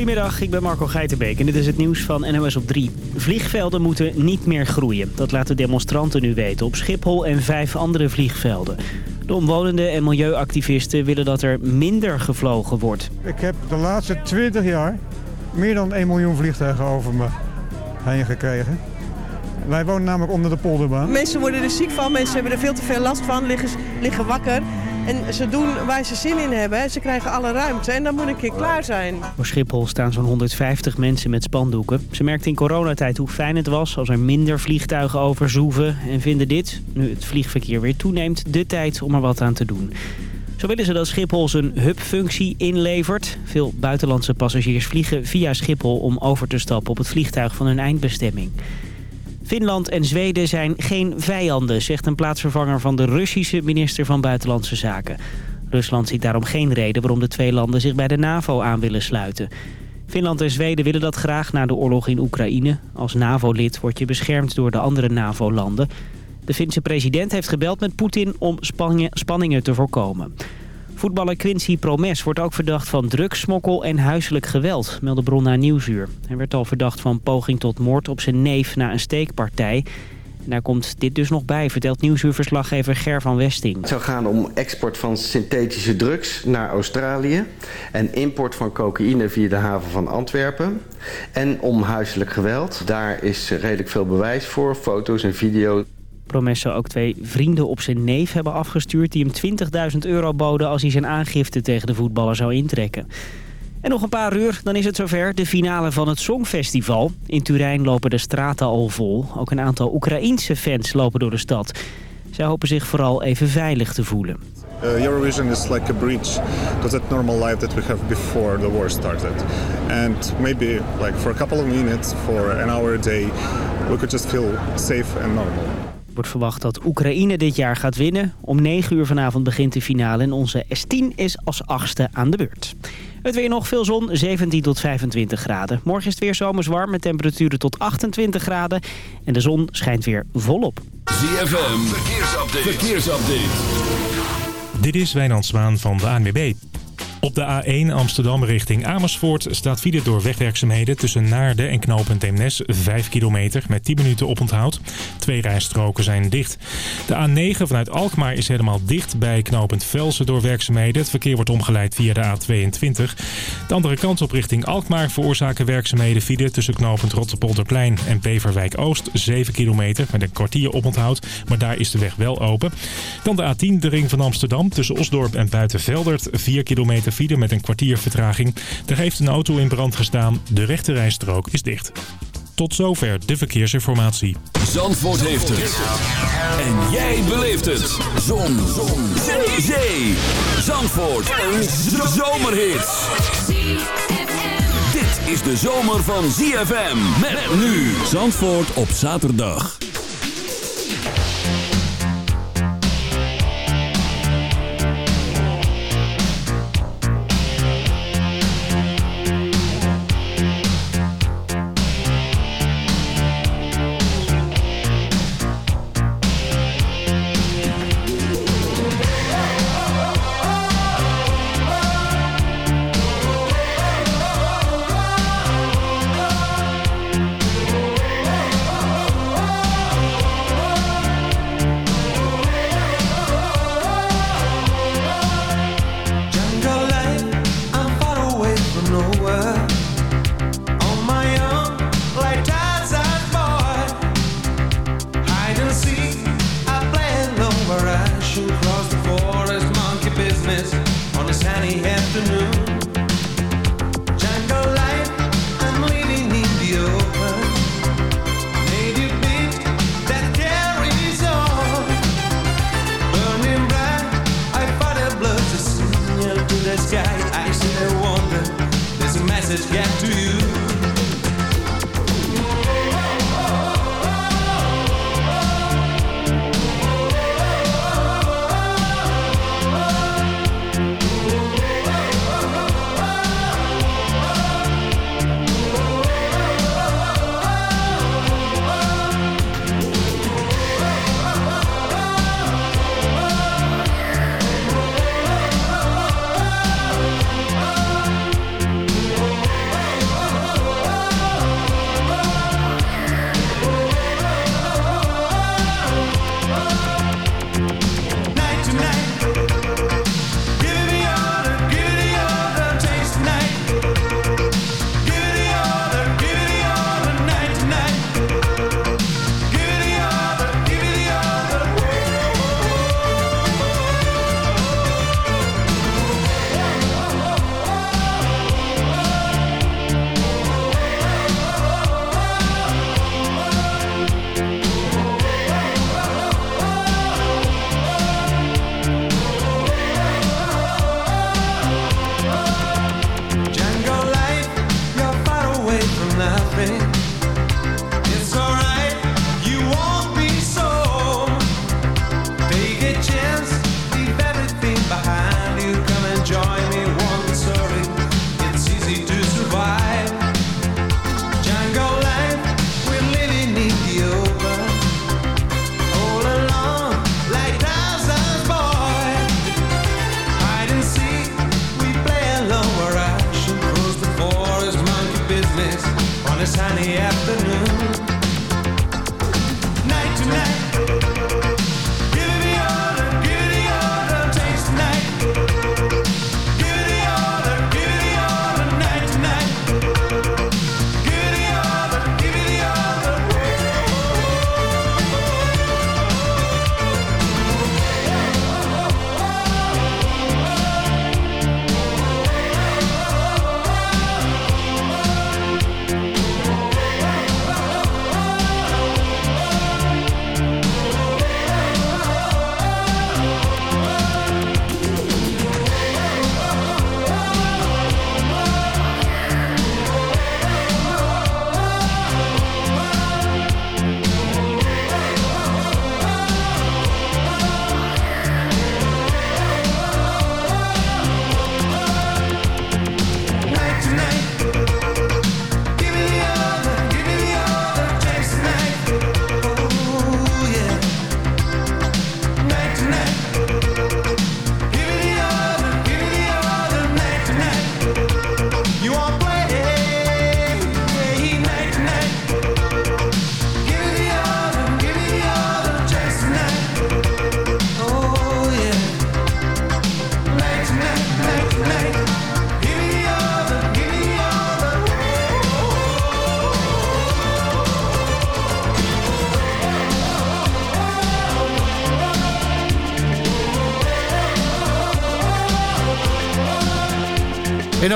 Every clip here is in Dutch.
Goedemiddag, ik ben Marco Geitenbeek en dit is het nieuws van NOS op 3. Vliegvelden moeten niet meer groeien. Dat laten demonstranten nu weten op Schiphol en vijf andere vliegvelden. De omwonenden en milieuactivisten willen dat er minder gevlogen wordt. Ik heb de laatste 20 jaar meer dan 1 miljoen vliegtuigen over me heen gekregen. Wij wonen namelijk onder de polderbaan. Mensen worden er ziek van, mensen hebben er veel te veel last van, liggen, liggen wakker. En ze doen waar ze zin in hebben. Ze krijgen alle ruimte en dan moet een keer klaar zijn. Voor Schiphol staan zo'n 150 mensen met spandoeken. Ze merkten in coronatijd hoe fijn het was als er minder vliegtuigen overzoeven. En vinden dit, nu het vliegverkeer weer toeneemt, de tijd om er wat aan te doen. Zo willen ze dat Schiphol zijn hubfunctie inlevert. Veel buitenlandse passagiers vliegen via Schiphol om over te stappen op het vliegtuig van hun eindbestemming. Finland en Zweden zijn geen vijanden, zegt een plaatsvervanger van de Russische minister van Buitenlandse Zaken. Rusland ziet daarom geen reden waarom de twee landen zich bij de NAVO aan willen sluiten. Finland en Zweden willen dat graag na de oorlog in Oekraïne. Als NAVO-lid word je beschermd door de andere NAVO-landen. De Finse president heeft gebeld met Poetin om spanningen te voorkomen. Voetballer Quincy Promes wordt ook verdacht van drugsmokkel en huiselijk geweld, meldde bron naar Nieuwsuur. Hij werd al verdacht van poging tot moord op zijn neef na een steekpartij. En daar komt dit dus nog bij, vertelt Nieuwsuurverslaggever Ger van Westing. Het zou gaan om export van synthetische drugs naar Australië... en import van cocaïne via de haven van Antwerpen. En om huiselijk geweld. Daar is redelijk veel bewijs voor, foto's en video. Promes ook twee vrienden op zijn neef hebben afgestuurd... die hem 20.000 euro boden als hij zijn aangifte tegen de voetballer zou intrekken. En nog een paar uur, dan is het zover. De finale van het Songfestival. In Turijn lopen de straten al vol. Ook een aantal Oekraïense fans lopen door de stad. Zij hopen zich vooral even veilig te voelen. Uh, Eurovision is like a bridge to that normal life that we have before the war started. And maybe like for a couple of minutes, for an hour a day, we could just feel safe and normal wordt verwacht dat Oekraïne dit jaar gaat winnen. Om 9 uur vanavond begint de finale en onze S10 is als achtste aan de beurt. Het weer nog veel zon, 17 tot 25 graden. Morgen is het weer zomers warm met temperaturen tot 28 graden. En de zon schijnt weer volop. ZFM, verkeersupdate. verkeersupdate. Dit is Wijnand Zwaan van de ANWB. Op de A1 Amsterdam richting Amersfoort staat file door wegwerkzaamheden tussen Naarden en knooppunt Eemnes 5 kilometer met 10 minuten oponthoud. Twee rijstroken zijn dicht. De A9 vanuit Alkmaar is helemaal dicht bij knooppunt Velsen door werkzaamheden. Het verkeer wordt omgeleid via de A22. De andere kant op richting Alkmaar veroorzaken werkzaamheden file tussen knooppunt Rotterpolderplein en Beverwijk Oost 7 kilometer met een kwartier oponthoud. Maar daar is de weg wel open. Dan de A10 de ring van Amsterdam tussen Osdorp en Buitenveldert 4 kilometer met een kwartier vertraging. Er heeft een auto in brand gestaan. De rechterrijstrook is dicht. Tot zover de verkeersinformatie. Zandvoort heeft het. En jij beleeft het. Zon. Zon. Zee. Zee. Zandvoort. Een zomerhit. Dit is de zomer van ZFM. Met nu. Zandvoort op zaterdag.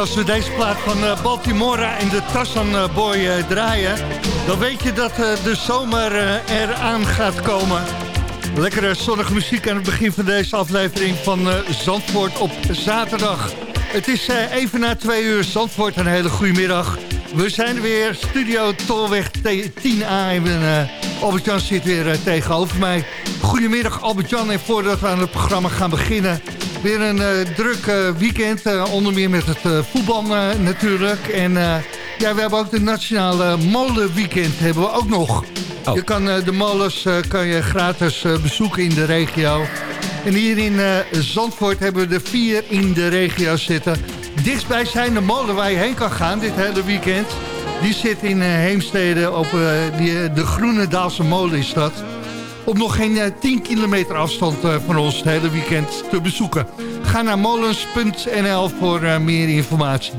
Als we deze plaat van eh, Baltimora en de Tassan eh, Boy eh, draaien... dan weet je dat de zomer eraan gaat komen. Lekkere zonnige muziek aan het begin van deze aflevering van Zandvoort op zaterdag. Het is even na twee uur Zandvoort, een hele goede middag. We zijn er weer, Studio Tolweg T- 10A en eh, Albert-Jan zit weer tegenover mij. Goedemiddag Albert-Jan en voordat we aan het programma gaan beginnen... Weer een eh, druk eh, weekend, eh, onder meer met het voetbal natuurlijk. En ja, we hebben ook de nationale molenweekend hebben we ook nog. Oh. Je kan de molens kan je gratis bezoeken in de regio. En hier in Zandvoort hebben we er vier in de regio zitten. Dichtstbij zijn de molen waar je heen kan gaan dit hele weekend. Die zit in Heemstede op die, de Groene Daalse molen is dat op nog geen eh, 10 kilometer afstand eh, van ons het hele weekend te bezoeken. Ga naar molens.nl voor eh, meer informatie.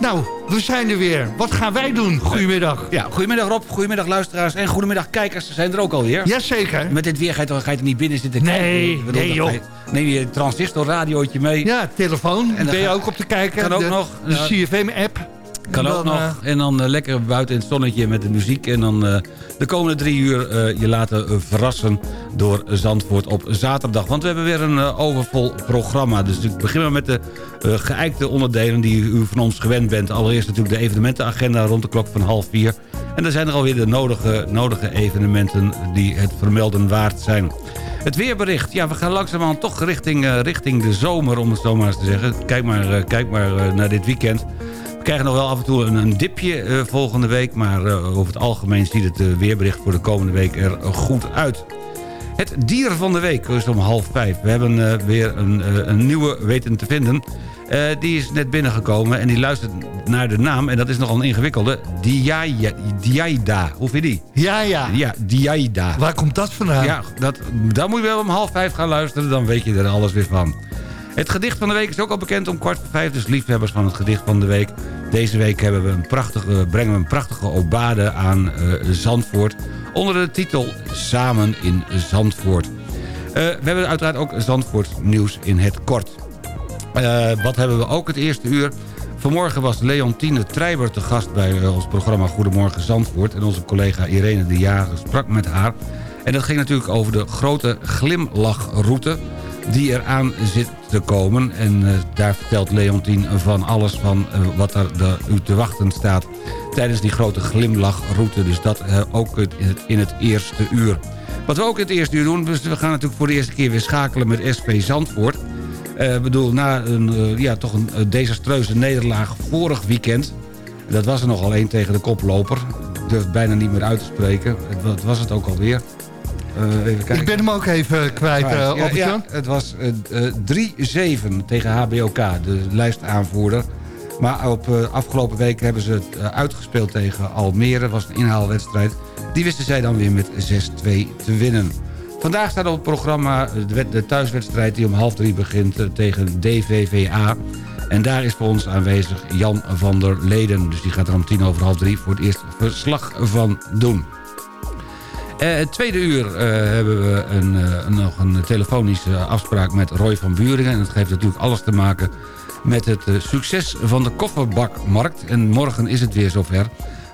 Nou, we zijn er weer. Wat gaan wij doen? Goedemiddag. Ja, goedemiddag Rob, goedemiddag luisteraars en goedemiddag kijkers. Ze zijn er ook alweer. Jazeker. Met dit weer ga je, toch, ga je er niet binnen zitten Nee, kijken? Bedoel, nee, dan joh. je- Neem je transistorradiootje mee. Ja, telefoon. En dan ben je ook op te kijken. Kan ook de, nog. De. CFM-app. Kan ook nog. eh, en dan eh, lekker buiten in het zonnetje met de muziek. En dan eh, de komende drie uur je laten verrassen door Zandvoort op zaterdag. Want we hebben weer een overvol programma. Dus ik begin maar met de geëikte onderdelen die u van ons gewend bent. Allereerst natuurlijk de evenementenagenda rond de klok van half vier. En dan zijn er alweer de nodige, nodige evenementen die het vermelden waard zijn. Het weerbericht. Ja, we gaan langzaamaan toch richting, richting de zomer, om het zo maar eens te zeggen. Kijk maar, kijk maar naar dit weekend. Krijgen nog wel af en toe een, een dipje eh, volgende week... maar eh, over het algemeen ziet het eh, weerbericht voor de komende week er goed uit. Het dier van de week is om half vijf. We hebben weer een, een nieuwe weten te vinden. Die is net binnengekomen en die luistert naar de naam... en dat is nogal een ingewikkelde. Diaida. Diaida. Hoe vind je die? Ja, ja. Ja, Diaida. Waar komt dat vandaan? Ja, dat, daar moet je wel om half vijf gaan luisteren. Dan weet je er alles weer van. Het gedicht van de week is ook al bekend om kwart voor vijf. Dus liefhebbers van het gedicht van de week. Deze week hebben we een prachtige, brengen we een prachtige obade aan eh, Zandvoort. Onder de titel Samen in Zandvoort. Eh, we hebben uiteraard ook Zandvoort nieuws in het kort. Eh, wat hebben we ook het eerste uur? Vanmorgen was Leontine Treiber te gast bij eh, ons programma Goedemorgen Zandvoort. En onze collega Irene de Jager sprak met haar. En dat ging natuurlijk over de grote glimlachroute die eraan zit te komen. En eh, daar vertelt Leontine van alles van eh, wat er de, u te wachten staat tijdens die grote glimlachroute. Dus dat eh, ook in het eerste uur. Wat we ook in het eerste uur doen, dus we gaan natuurlijk voor de eerste keer weer schakelen met SV Zandvoort. Ik bedoel, na een, ja, toch een desastreuze nederlaag vorig weekend... dat was er nogal één tegen de koploper. Ik durf bijna niet meer uit te spreken. Wat was het ook alweer? Eh, even kijken. Ik ben hem ook even kwijt, eh Ja, Albert-Jan. ja, het was eh, eh, 3-7 tegen HBOK, de lijstaanvoerder. Maar op eh, afgelopen week hebben ze het eh, uitgespeeld tegen Almere. Dat was een inhaalwedstrijd. Die wisten zij dan weer met 6-2 te winnen. Vandaag staat op het programma de wed- de thuiswedstrijd die om half drie begint eh, tegen DVVA. En daar is voor ons aanwezig Jan van der Leden. Dus die gaat er om tien over half drie voor het eerst verslag van doen. Eh, het tweede uur eh, hebben we eh, een- nog een telefonische afspraak met Roy van Buringen. En dat heeft natuurlijk alles te maken met het succes van de kofferbakmarkt. En morgen is het weer zover.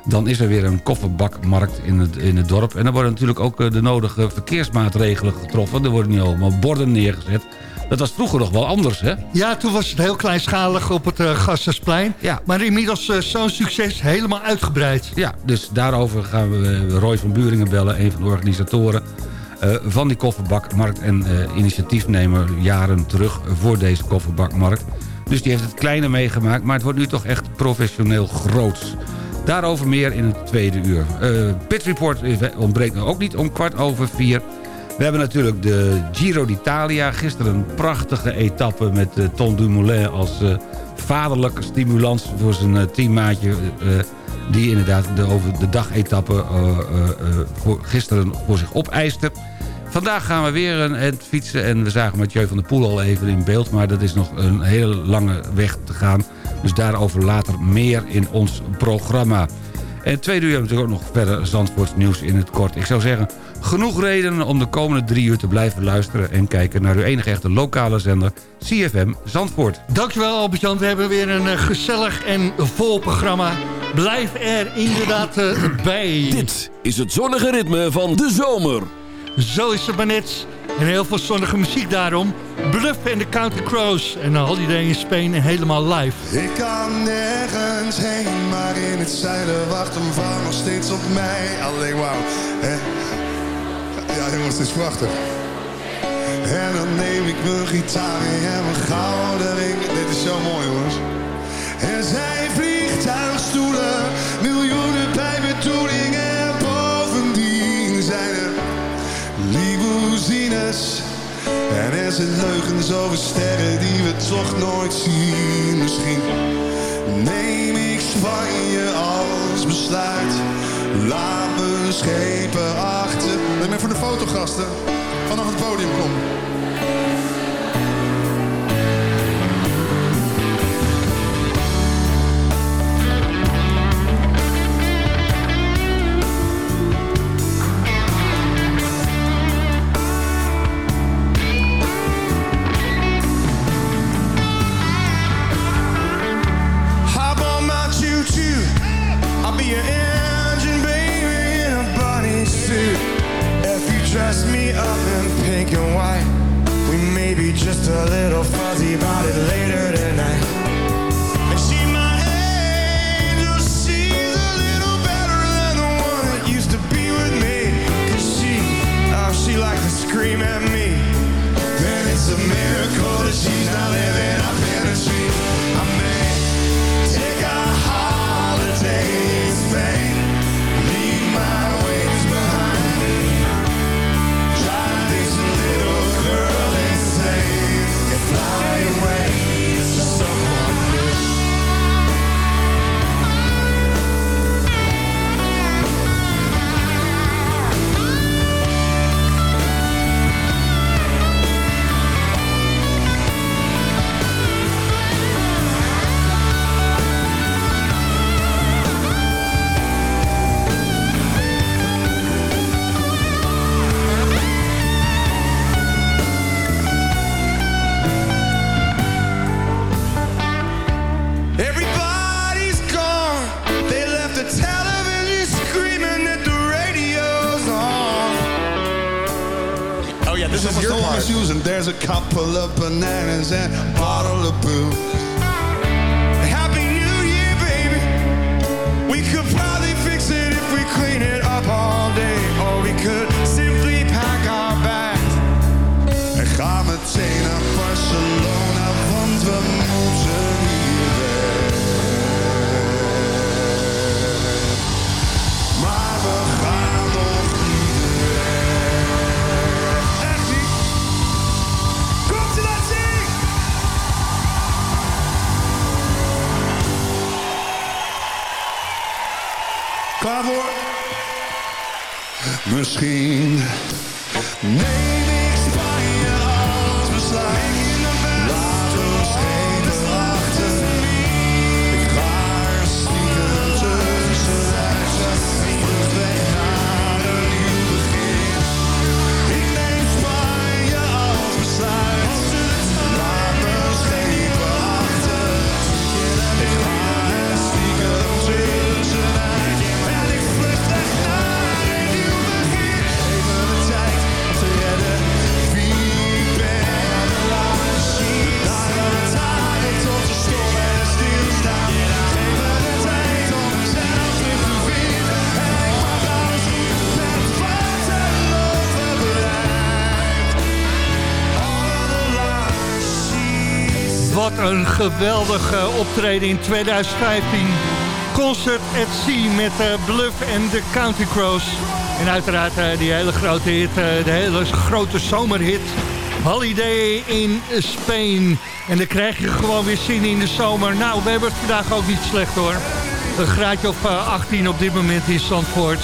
Dan is er weer een kofferbakmarkt in het, in het dorp. En dan worden natuurlijk ook de nodige verkeersmaatregelen getroffen. Er worden nu allemaal borden neergezet. Dat was vroeger nog wel anders, hè? Ja, toen was het heel kleinschalig op het uh, Gassersplein. Ja. Maar inmiddels eh, zo'n succes helemaal uitgebreid. Ja, dus daarover gaan we eh, Roy van Buringen bellen, een van de organisatoren van die kofferbakmarkt en initiatiefnemer jaren terug voor deze kofferbakmarkt. Dus die heeft het kleine meegemaakt, maar het wordt nu toch echt professioneel groots. Daarover meer in het tweede uur. Pit Report ontbreekt nog ook niet om kwart over vier. We hebben natuurlijk de Giro d'Italia. Gisteren een prachtige etappe met eh, Ton Dumoulin als eh, vaderlijke stimulans voor zijn eh, teammaatje... die inderdaad de, over de dagetappe voor, gisteren voor zich opeiste. Vandaag gaan we weer een end fietsen en we zagen Mathieu van der Poel al even in beeld... maar dat is nog een hele lange weg te gaan. Dus daarover later meer in ons programma. En tweede uur hebben we natuurlijk ook nog verder Zandvoorts nieuws in het kort. Ik zou zeggen, genoeg redenen om de komende drie uur te blijven luisteren... en kijken naar uw enige echte lokale zender, CFM Zandvoort. Dankjewel Albert-Jan, we hebben weer een eh, gezellig en vol programma. Blijf er inderdaad eh, bij. Dit is het zonnige ritme van de zomer. Zo is het maar net. En heel veel zonnige muziek daarom. Bluff en de Counter Crows. En een Holiday in Spain en helemaal live. Ik kan nergens heen, maar in het zuiden wacht een vrouw nog steeds op mij. Alleen wauw, is prachtig. En dan neem ik mijn gitaar en mijn gouden ring. Dit is zo mooi jongens. Er zijn vliegtuigstoelen, miljoenen bij bedoeling. En bovendien zijn er limousines. En er zijn leugens over sterren die we toch nooit zien. Misschien neem ik Spanje als besluit. Laat me schepen achter. Neem even de fotogasten. Vanaf het podium kom. Een geweldig eh, optreden in 2015. Concert at Sea met eh, Bluff en de County Crows. En uiteraard eh, die hele grote hit, eh, de hele grote zomerhit. Holiday in Spain. En dan krijg je gewoon weer zin in de zomer. Nou, we hebben het vandaag ook niet slecht hoor. Een graadje eh, 18 op dit moment in Zandvoort.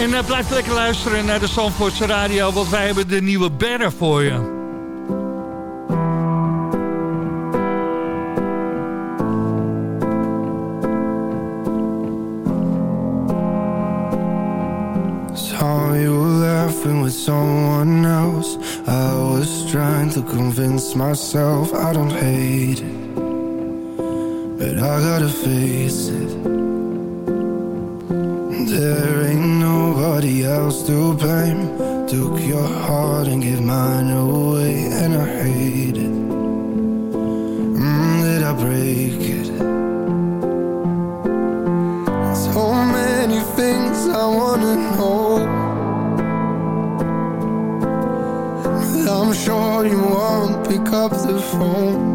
En blijf lekker luisteren naar de Zandvoortse radio, want wij hebben de nieuwe banner voor je. Laughing with someone else. I was trying to convince myself I don't hate it. But I gotta face it. There ain't nobody else to blame. Took your heart and gave mine away, and I hate it. Mm, did I break it? So many things I wanna pick up the phone.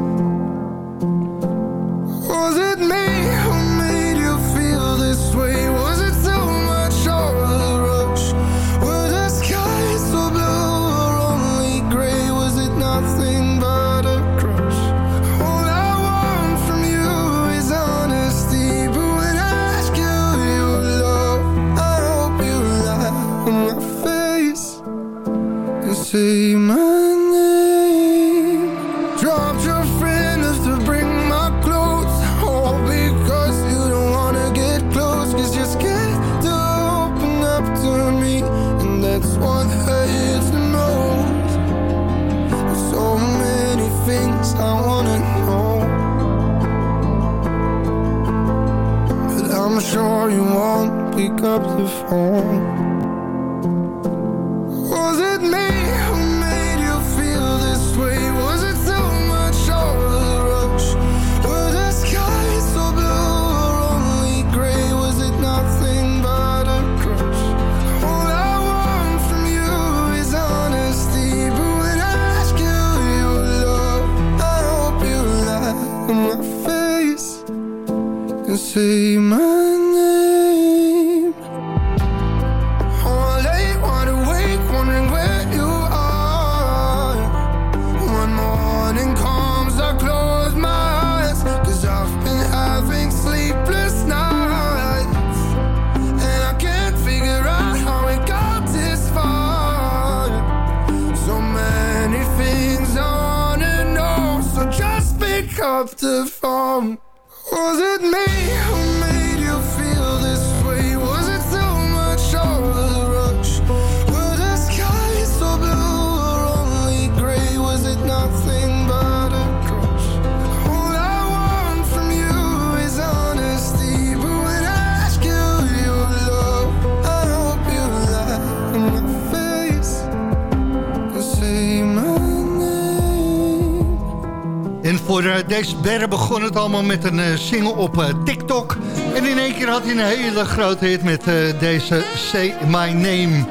Voor eh, deze berg begon het allemaal met een eh, single op eh, TikTok. En in één keer had hij een hele grote hit met deze Say My Name.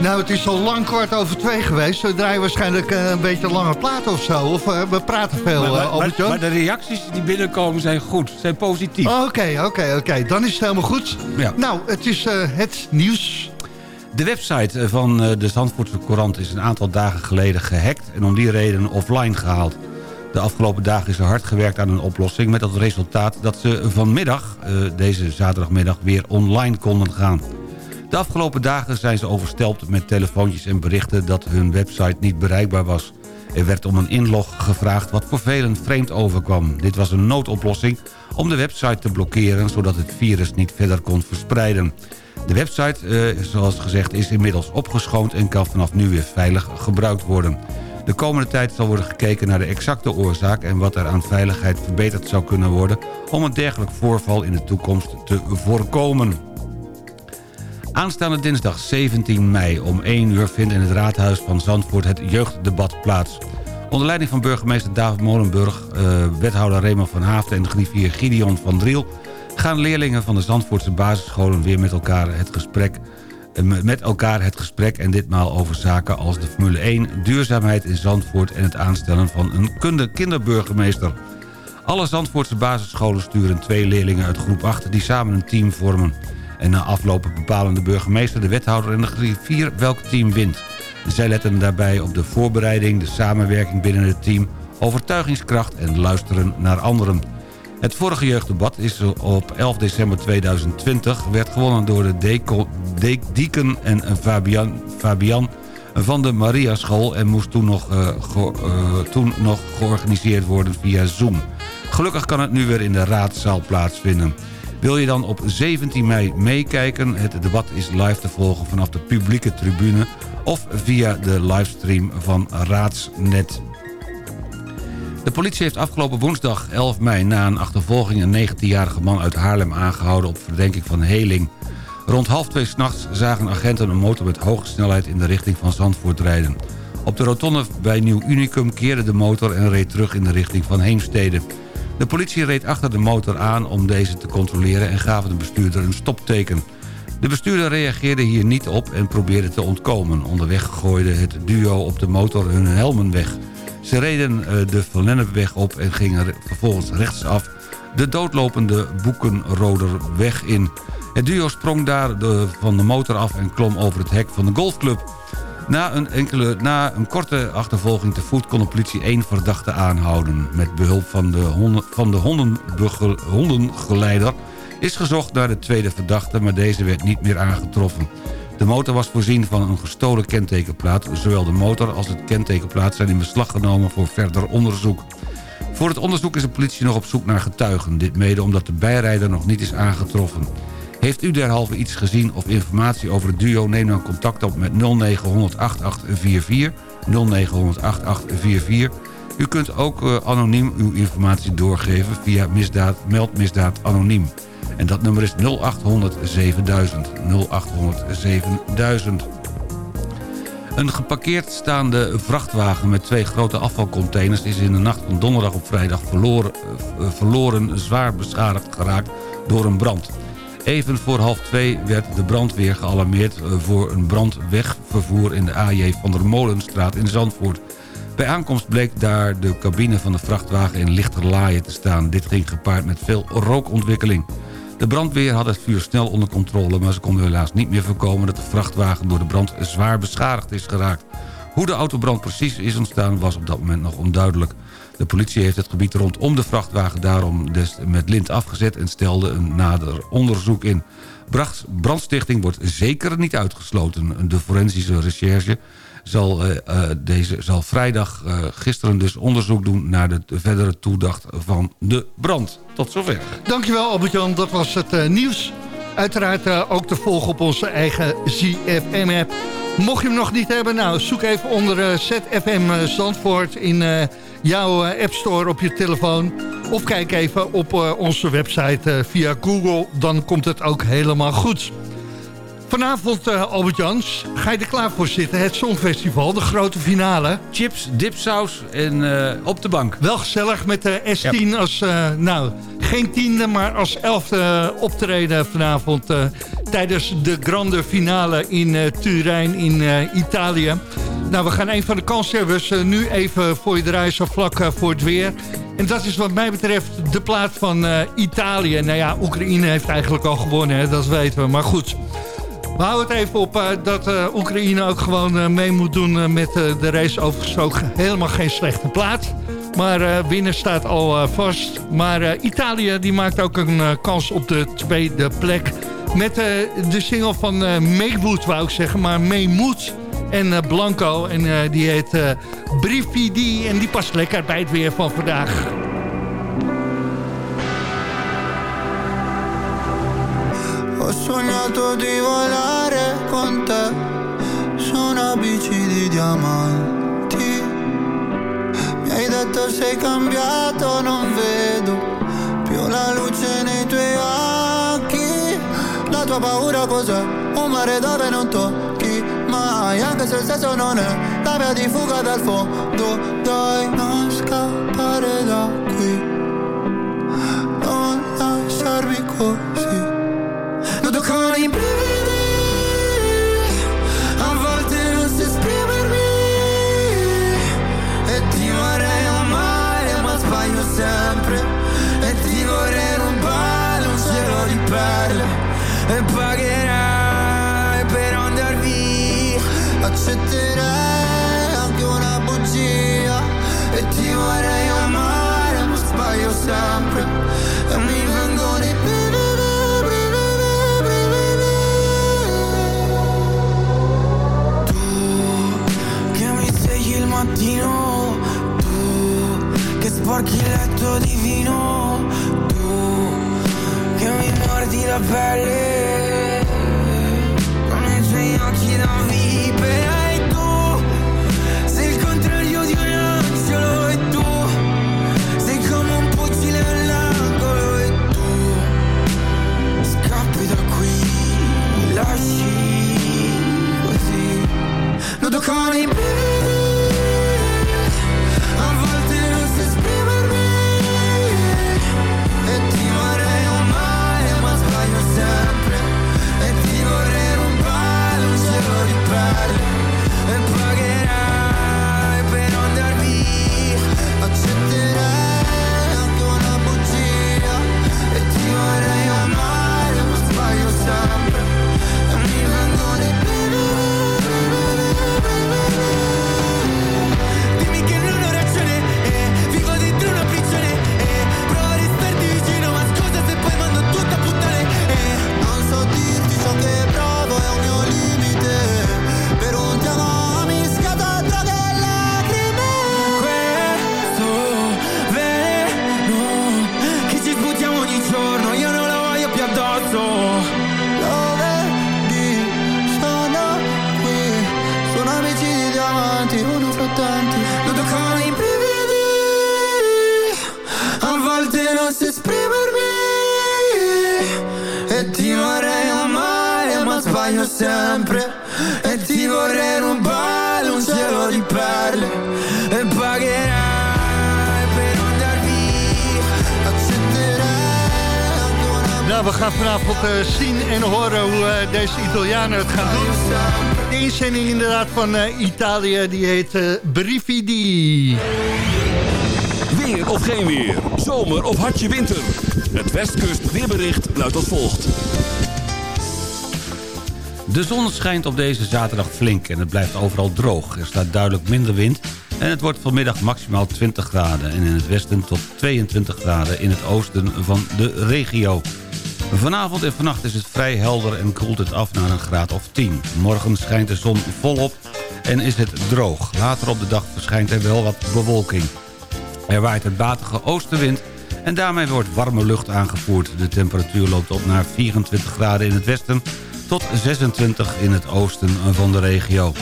Nou, het is al lang kwart over twee geweest. We draaien waarschijnlijk een beetje lange plaat of zo. Of we praten veel, Maar, eh, maar, Albert-Jan. maar de reacties die binnenkomen zijn goed, zijn positief. Oké, oké, oké. Dan is het helemaal goed. Ja. Nou, het is het nieuws. De website van de Zandvoortse Courant is een aantal dagen geleden gehackt... en om die reden offline gehaald. De afgelopen dagen is er hard gewerkt aan een oplossing... met het resultaat dat ze vanmiddag, eh, deze zaterdagmiddag, weer online konden gaan. De afgelopen dagen zijn ze overstelpt met telefoontjes en berichten... dat hun website niet bereikbaar was. Er werd om een inlog gevraagd wat voor velen vreemd overkwam. Dit was een noodoplossing om de website te blokkeren... zodat het virus niet verder kon verspreiden. De website, eh, zoals gezegd, is inmiddels opgeschoond... en kan vanaf nu weer veilig gebruikt worden. De komende tijd zal worden gekeken naar de exacte oorzaak... en wat er aan veiligheid verbeterd zou kunnen worden... om een dergelijk voorval in de toekomst te voorkomen. Aanstaande dinsdag 17 mei om 1 uur vindt in het raadhuis van Zandvoort het jeugddebat plaats. Onder leiding van burgemeester David Molenburg, eh, wethouder Raymond van Haafden en griffier Gideon van Driel... gaan leerlingen van de Zandvoortse basisscholen weer met elkaar het gesprek met elkaar het gesprek en ditmaal over zaken als de Formule 1, duurzaamheid in Zandvoort en het aanstellen van een kunde kinderburgemeester. Alle Zandvoortse basisscholen sturen twee leerlingen uit groep 8 die samen een team vormen. En na afloop bepalen de burgemeester, de wethouder en de griffier welk team wint. Zij letten daarbij op de voorbereiding, de samenwerking binnen het team, overtuigingskracht en luisteren naar anderen. Het vorige jeugddebat is op 11 december 2020... werd gewonnen door de Deco, De, Dieken en Fabian, Fabian van de Maria School... en moest toen nog, eh, eh, toen nog georganiseerd worden via Zoom. Gelukkig kan het nu weer in de raadzaal plaatsvinden. Wil je dan op 17 mei meekijken? Het debat is live te volgen vanaf de publieke tribune... of via de livestream van Raadsnet. De politie heeft afgelopen woensdag 11 mei na een achtervolging... een 19-jarige man uit Haarlem aangehouden op verdenking van heling. Rond half twee s'nachts zagen agenten een motor met hoge snelheid... in de richting van Zandvoort rijden. Op de rotonde bij Nieuw Unicum keerde de motor en reed terug in de richting van Heemstede. De politie reed achter de motor aan om deze te controleren... en gaven de bestuurder een stopteken. De bestuurder reageerde hier niet op en probeerde te ontkomen. Onderweg gooide het duo op de motor hun helmen weg. Ze reden eh, de Van op en gingen vervolgens rechtsaf... de doodlopende Boekenroderweg in. Het duo sprong daar de- van de motor af en klom over het hek van de golfclub. Na een, enkele, na een korte achtervolging te voet kon de politie één verdachte aanhouden. Met behulp van de, honden, van de hondenbege- hondengeleider is gezocht naar de tweede verdachte... maar deze werd niet meer aangetroffen. De motor was voorzien van een gestolen kentekenplaat. Zowel de motor als het kentekenplaat zijn in beslag genomen voor verder onderzoek. Voor het onderzoek is de politie nog op zoek naar getuigen. Dit mede omdat de bijrijder nog niet is aangetroffen. Heeft u derhalve iets gezien of informatie over het duo... neem dan contact op met 0900 8844. 0900 8844. U kunt ook eh, anoniem uw informatie doorgeven via misdaad, meldmisdaad anoniem. En dat nummer is 0800 7000. 0800 7000. Een geparkeerd staande vrachtwagen met twee grote afvalcontainers... is in de nacht van donderdag op vrijdag verloren, eh, verloren zwaar beschadigd geraakt door een brand. Even voor half twee werd de brandweer gealarmeerd... eh, voor een brandwegvervoer in de AJ van der Molenstraat in Zandvoort. Bij aankomst bleek daar de cabine van de vrachtwagen in lichter laaien te staan. Dit ging gepaard met veel rookontwikkeling. De brandweer had het vuur snel onder controle... maar ze konden helaas niet meer voorkomen dat de vrachtwagen door de brand zwaar beschadigd is geraakt. Hoe de autobrand precies is ontstaan was op dat moment nog onduidelijk. De politie heeft het gebied rondom de vrachtwagen daarom met lint afgezet... en stelde een nader onderzoek in. Brandstichting wordt zeker niet uitgesloten. De forensische recherche zal, eh, eh, deze, zal vrijdag eh, gisteren dus onderzoek doen... naar de verdere toedacht van de brand. Tot zover. Dankjewel Albert-Jan, dat was het nieuws. Uiteraard ook te volgen op onze eigen ZFM-app. Mocht je hem nog niet hebben, nou, zoek even onder ZFM Zandvoort... in jouw App Store op je telefoon. Of kijk even op onze website via Google, dan komt het ook helemaal goed. Vanavond, eh, Albert-Jans, ga je er klaar voor zitten? Het Songfestival, de grote finale. Chips, dipsaus en eh, op de bank. Wel gezellig met de S10 als, eh, nou, geen tiende, maar als elfde optreden vanavond... eh, tijdens de grande finale in eh, Turijn in eh, Italië. Nou, we gaan een van de kanshebbers eh, nu even voor je draaien, zo vlak eh, voor het weer. En dat is wat mij betreft de plaat van eh, Italië. Nou ja, Oekraïne heeft eigenlijk al gewonnen, hè, dat weten we. Maar goed, we houden het even op eh, dat eh, Oekraïne ook gewoon eh, mee moet doen met de race. Overigens ook helemaal geen slechte plaat. Maar winnen staat al vast. Maar Italië die maakt ook een kans op de tweede plek. Met de single van Maywood wou ik zeggen. Maar Maymoed en Blanco. En die heet eh Brividi. En die past lekker bij het weer van vandaag. Ho sognato di volare con te su una bici di diamanti. Mi hai detto sei cambiato, non vedo più la luce nei tuoi occhi. La tua paura cos'è? Un mare dove non tocchi mai, anche se il senso non è la via di fuga dal fondo. Dai, non scappare da qui, non lasciarmi così. Accetterei anche una bugia. E ti vorrei amare ma sbaglio sempre. E mi vengono i che mi svegli il mattino Tu che sporchi il letto di vino Tu che mi mordi la pelle envie, ben De inzending inderdaad van eh, Italië, die heet Brividi. Weer of geen weer. Zomer of hartje winter. Het Westkust weerbericht luidt als volgt. De zon schijnt op deze zaterdag flink en het blijft overal droog. Er staat duidelijk minder wind en het wordt vanmiddag maximaal 20 graden... en in het westen tot 22 graden in het oosten van de regio. Vanavond en vannacht is het vrij helder en koelt het af naar een graad of 10. Morgen schijnt de zon volop en is het droog. Later op de dag verschijnt er wel wat bewolking. Er waait een batige oostenwind en daarmee wordt warme lucht aangevoerd. De temperatuur loopt op naar 24 graden in het westen tot 26 in het oosten van de regio.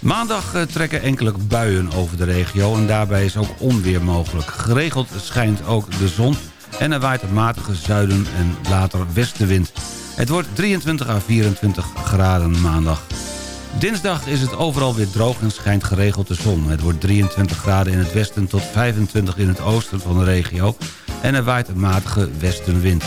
Maandag eh, trekken enkele buien over de regio en daarbij is ook onweer mogelijk. Geregeld schijnt ook de zon en er waait een matige zuiden- en later westenwind. Het wordt 23 à 24 graden maandag. Dinsdag is het overal weer droog en schijnt geregeld de zon. Het wordt 23 graden in het westen tot 25 in het oosten van de regio... en er waait een matige westenwind.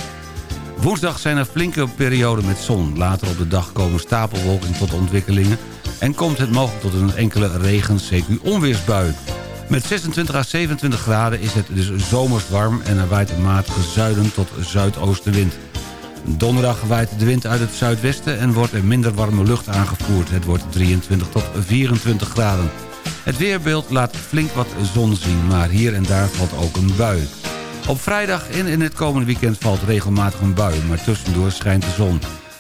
Woensdag zijn er flinke perioden met zon. Later op de dag komen stapelwolken tot ontwikkelingen... en komt het mogelijk tot een enkele regen, CQ onweersbui. Met 26 à 27 graden is het dus zomers warm... en er waait een matige zuiden tot zuidoostenwind. Donderdag waait de wind uit het zuidwesten en wordt er minder warme lucht aangevoerd. Het wordt 23 tot 24 graden. Het weerbeeld laat flink wat zon zien, maar hier en daar valt ook een bui. Op vrijdag en in het komende weekend valt regelmatig een bui, maar tussendoor schijnt de zon.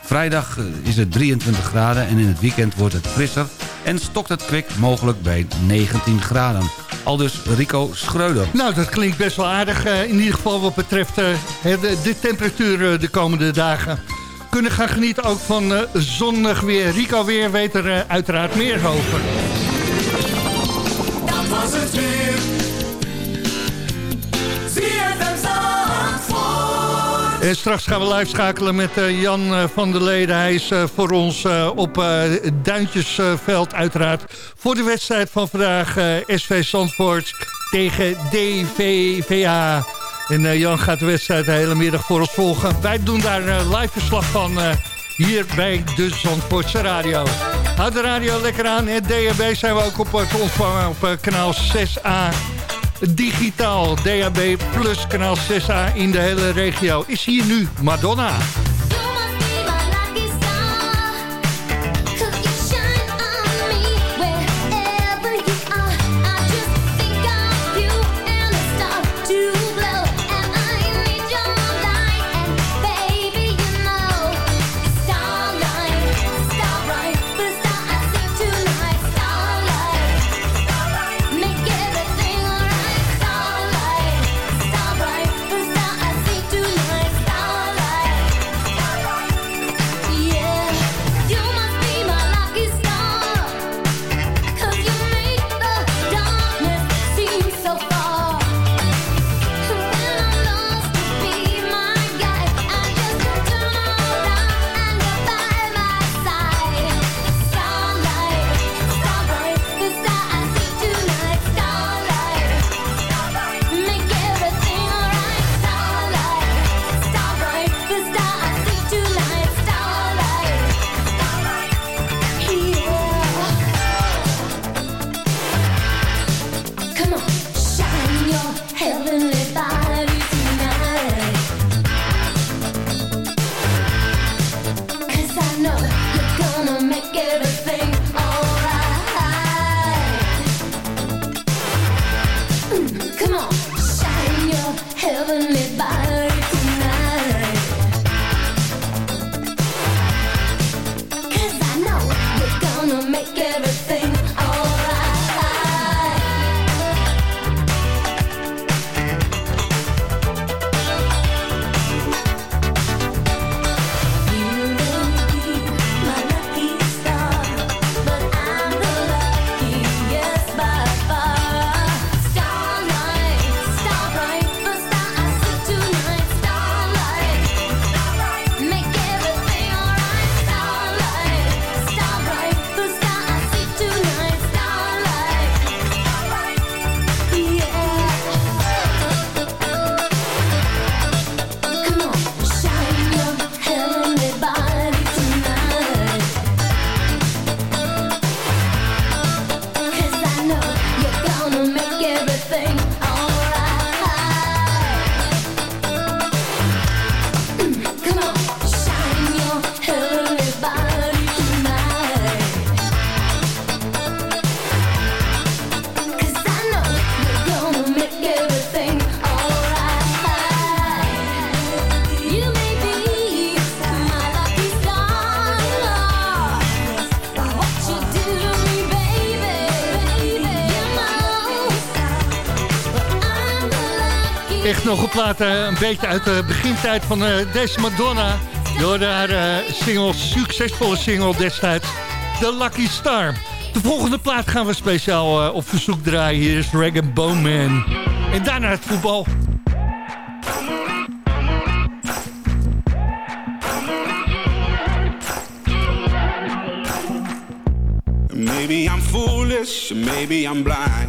Vrijdag eh, is het 23 graden en in het weekend wordt het frisser... en stokt het kwik mogelijk bij 19 graden. Aldus Rico Schreuder. Nou, dat klinkt best wel aardig. eh, in ieder geval wat betreft eh, de, temperatuur de komende dagen. Kunnen gaan genieten ook van eh, zonnig weer. Rico weer weet er eh, uiteraard meer over. Dat was het weer. Straks gaan we live schakelen met eh, Jan eh, van der Leden. Hij is eh, voor ons op het Duintjesveld uiteraard. Voor de wedstrijd van vandaag SV Zandvoort tegen DVVA. En Jan gaat de wedstrijd de hele middag voor ons volgen. Wij doen daar live verslag van hier bij de Zandvoortse Radio. Houd de radio lekker aan. En DHB zijn we ook op ontvangen op kanaal 6A. Digitaal, DHB plus kanaal 6A in de hele regio. Is hier nu Madonna. damn. Beetje uit de begintijd van eh, deze Madonna. Door haar eh, single, succesvolle single destijds, The Lucky Star. De volgende plaat gaan we speciaal eh, op verzoek draaien. Hier is Rag Bone Man. En daarna het voetbal. Maybe I'm foolish, maybe I'm blind,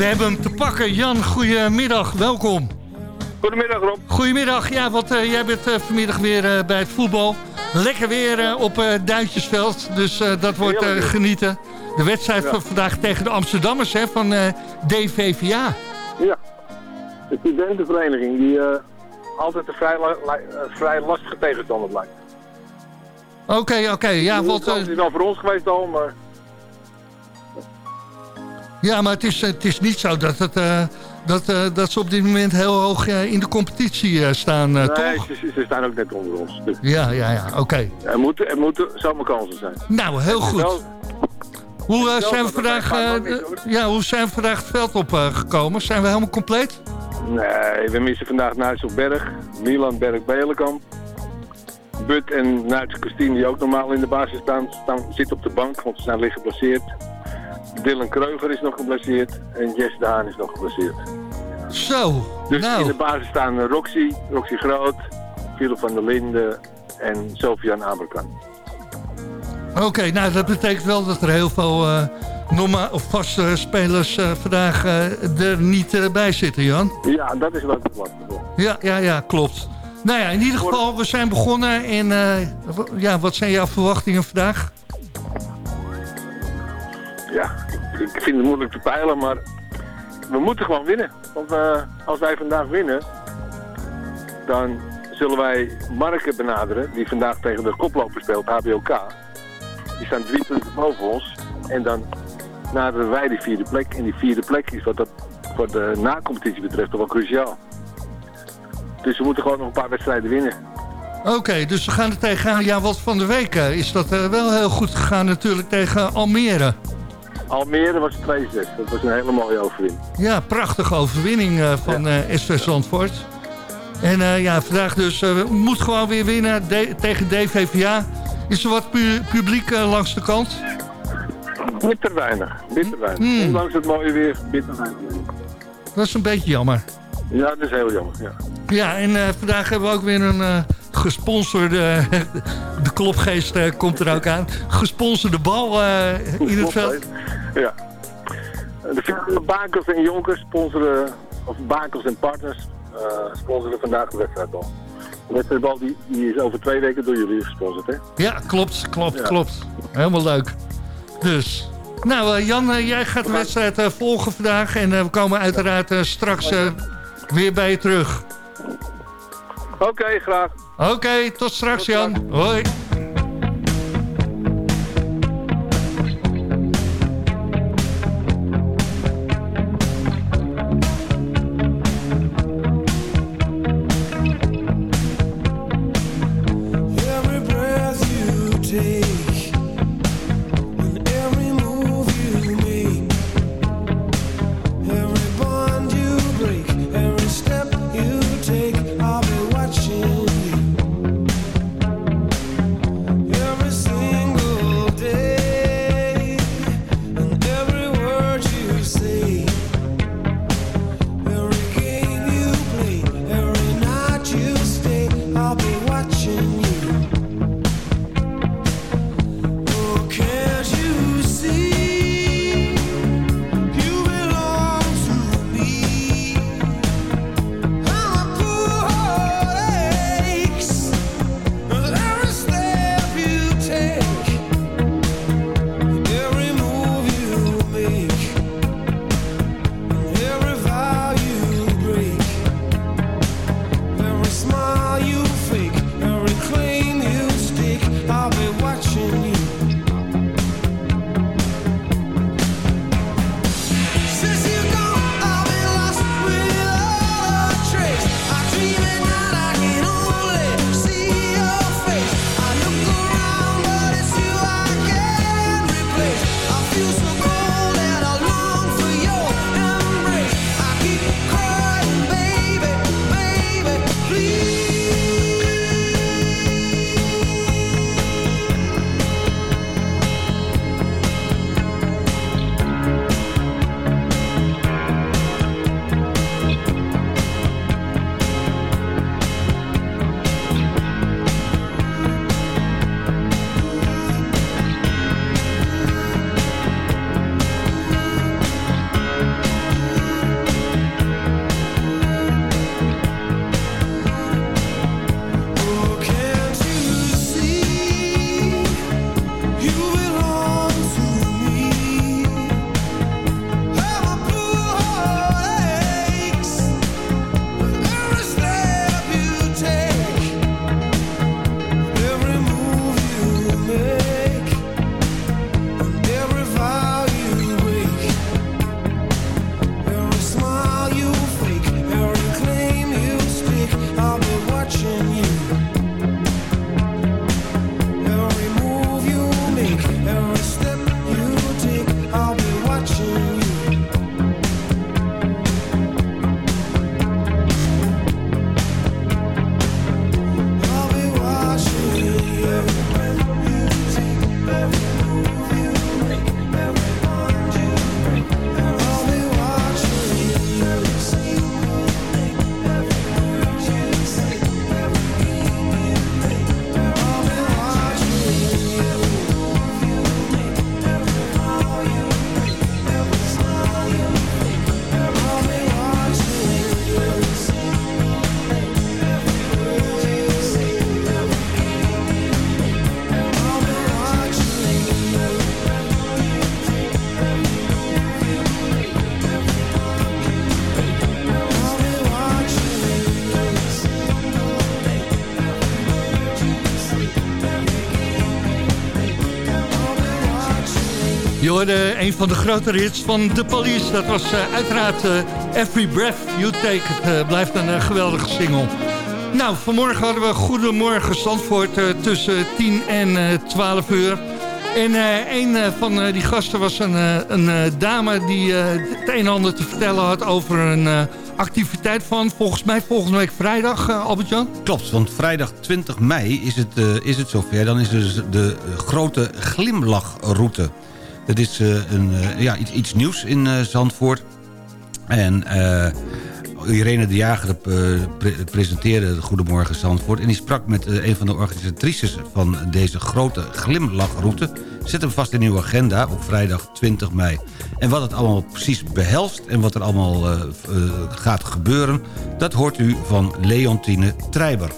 We hebben hem te pakken. Jan, goedemiddag, welkom. Goedemiddag Rob. Goedemiddag, ja, want eh, jij bent eh, vanmiddag weer eh, bij het voetbal. Lekker weer op Duintjesveld, dus dat wordt genieten. De wedstrijd Ja. van vandaag tegen de Amsterdammers hè, van DVVA. Ja, de studentenvereniging die altijd een vrij, vrij lastige tegenstander blijkt. Oké, oké, ja, want, Het is wel voor ons geweest al, maar ja, maar het is, het is niet zo dat, het, eh, dat, eh, dat ze op dit moment heel hoog eh, in de competitie staan, nee, toch? ze, ze- ze staan ook net onder ons. Dus Ja, ja, ja, oké. er moeten, er moeten zomaar kansen zijn. Nou, heel goed. wel- Hoe, zijn we vandaag, ja, hoe zijn we vandaag het veld op eh, gekomen? Zijn we helemaal compleet? Nee, we missen vandaag Nijsselberg, Milan Berg-Belenkamp. But en Nuitse Christine, die ook normaal in de basis staan, staan, zitten op de bank, want ze zijn liggen geblesseerd. Dylan Kreuger is nog geblesseerd en Jess Daan is nog geblesseerd. Zo, Dus nou. in de basis staan Roxy, Roxy Groot, Philip van der Linden en Sofian Aberkan. Oké, nou dat betekent wel dat er heel veel norma of vaste spelers eh, vandaag eh, er niet bij zitten, Jan. Ja, dat is wat het. Ja, ja, ja, klopt. Nou ja, in ieder geval, we zijn begonnen en ja, wat zijn jouw verwachtingen vandaag? Ja, ik, vind het moeilijk te peilen, maar we moeten gewoon winnen. Want eh, als wij vandaag winnen, dan zullen wij Marken benaderen, die vandaag tegen de koploper speelt, HBOK. Die staan drie punten boven ons. En dan naderen wij die vierde plek. En die vierde plek is wat dat voor de na-competitie betreft toch wel cruciaal. Dus we moeten gewoon nog een paar wedstrijden winnen. Oké, dus we gaan er tegenaan. Ja, wat van de week eh, is dat eh, wel heel goed gegaan natuurlijk tegen Almere. Almere was 2-6. Dat was een hele mooie overwinning. Ja, prachtige overwinning eh, van ja. Eh, SV Zandvoort. En eh, ja, vandaag dus uh, moet gewoon weer winnen tegen DVVA. Is er wat publiek langs de kant? Bitter weinig, bitter weinig. Hmm. Ondanks het mooie weer, bitter weinig. Dat is een beetje jammer. Ja, dat is heel jammer, ja. Ja, en vandaag hebben we ook weer een gesponsorde... de klopgeest eh, komt er ook aan. Gesponsorde bal eh, in het veld. Ja. Eh, de firma Bakels en Jonkers sponsoren... of Bakels en Partners sponsoren vandaag de wedstrijdbal. De wedstrijdbal die, die is over twee weken door jullie gesponsord, hè? Ja, klopt, klopt, klopt. Helemaal leuk. Dus... Nou, Jan, jij gaat de wedstrijd volgen vandaag. En we komen uiteraard straks weer bij je terug. Oké, graag. Oké, tot straks Jan. Hoi. Hoorde een van de grote hits van The Police. Dat was eh, uiteraard eh, Every Breath You Take. Het eh, blijft een geweldige single. Nou, vanmorgen hadden we Goedemorgen Zandvoort tussen 10 en 12 uur. En een van die gasten was een, een dame die het een en ander te vertellen had over een activiteit van volgens mij volgende week vrijdag, Albert-Jan? Klopt, want vrijdag 20 mei is het, is het zover. Dan is dus de grote glimlachroute. Het is eh, een, eh, ja, iets, iets, nieuws in eh, Zandvoort. En... Irene de Jager presenteerde Goedemorgen Zandvoort... en die sprak met een van de organisatrices van deze grote glimlachroute. Zet hem vast in uw agenda op vrijdag 20 mei. En wat het allemaal precies behelst en wat er allemaal gaat gebeuren... dat hoort u van Leontine Treiber.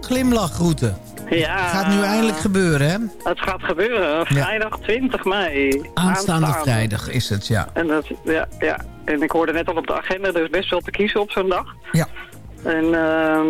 Glimlachroute. Ja. Het gaat nu eindelijk gebeuren, hè? Het gaat gebeuren. Vrijdag 20 mei. Aanstaande vrijdag is het, ja. En, dat, ja, ja. en ik hoorde net al op de agenda, er is best wel te kiezen op zo'n dag. Ja. En, ehm,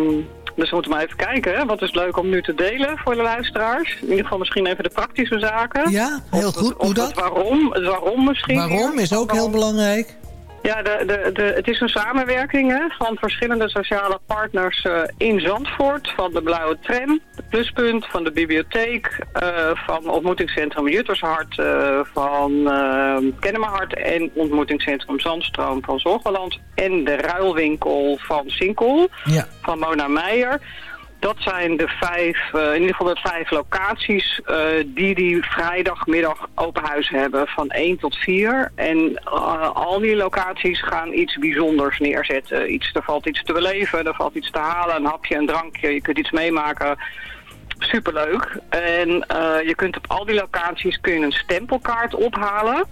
dus we moeten maar even kijken. Hè. Wat is leuk om nu te delen voor de luisteraars? In ieder geval misschien even de praktische zaken. Ja, heel Of goed. het- Doe dat. Waarom, het waarom misschien. Waarom is ook heel belangrijk. Ja, de, de, de, het is een samenwerking hè, van verschillende sociale partners eh, in Zandvoort. Van de Blauwe Tram, de Pluspunt, van de bibliotheek, eh, van ontmoetingscentrum Juttershart, eh, van eh Kennemerhart en ontmoetingscentrum Zandstroom van Zorgeland. En de ruilwinkel van Sinkel, Ja. van Mona Meijer. Dat zijn de vijf, eh, in ieder geval de vijf locaties eh, die die vrijdagmiddag open huis hebben van 1 tot 4. En eh, al die locaties gaan iets bijzonders neerzetten. Iets, er valt iets te beleven, er valt iets te halen, een hapje, een drankje, je kunt iets meemaken. Superleuk. En je kunt op al die locaties kun je een stempelkaart ophalen.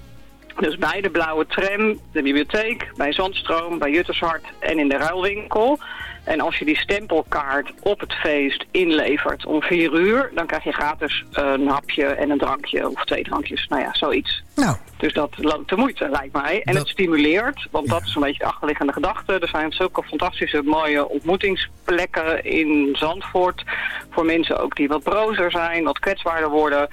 Dus bij de Blauwe Tram, de bibliotheek, bij Zandstroom, bij Juttershart en in de ruilwinkel. En als je die stempelkaart op het feest inlevert om vier uur... dan krijg je gratis een hapje en een drankje of twee drankjes. Nou ja, zoiets. Nou. Dus dat loont de moeite, lijkt mij. En het stimuleert, want dat is een beetje de achterliggende gedachte. Er zijn zulke fantastische mooie ontmoetingsplekken in Zandvoort. Voor mensen ook die wat brozer zijn, wat kwetsbaarder worden...